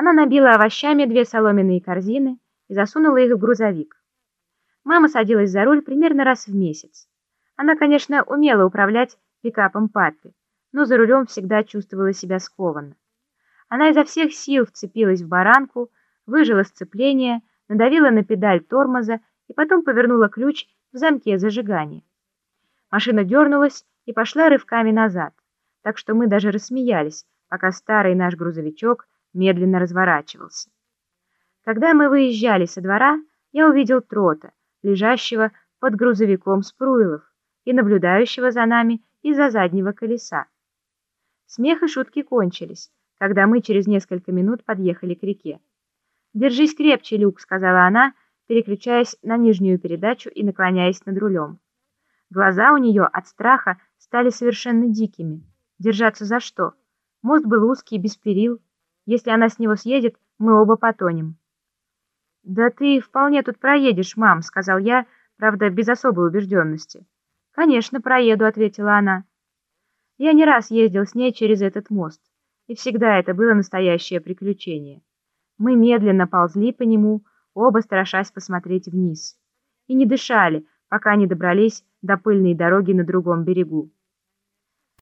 Она набила овощами две соломенные корзины и засунула их в грузовик. Мама садилась за руль примерно раз в месяц. Она, конечно, умела управлять пикапом папы, но за рулем всегда чувствовала себя скованно. Она изо всех сил вцепилась в баранку, выжила сцепление, надавила на педаль тормоза и потом повернула ключ в замке зажигания. Машина дернулась и пошла рывками назад, так что мы даже рассмеялись, пока старый наш грузовичок медленно разворачивался. Когда мы выезжали со двора, я увидел Трота, лежащего под грузовиком Спруилов и наблюдающего за нами из-за заднего колеса. Смех и шутки кончились, когда мы через несколько минут подъехали к реке. «Держись крепче, Люк», — сказала она, переключаясь на нижнюю передачу и наклоняясь над рулем. Глаза у нее от страха стали совершенно дикими. Держаться за что? Мост был узкий, без перил. Если она с него съедет, мы оба потонем. «Да ты вполне тут проедешь, мам», — сказал я, правда, без особой убежденности. «Конечно, проеду», — ответила она. Я не раз ездил с ней через этот мост, и всегда это было настоящее приключение. Мы медленно ползли по нему, оба страшась посмотреть вниз, и не дышали, пока не добрались до пыльной дороги на другом берегу.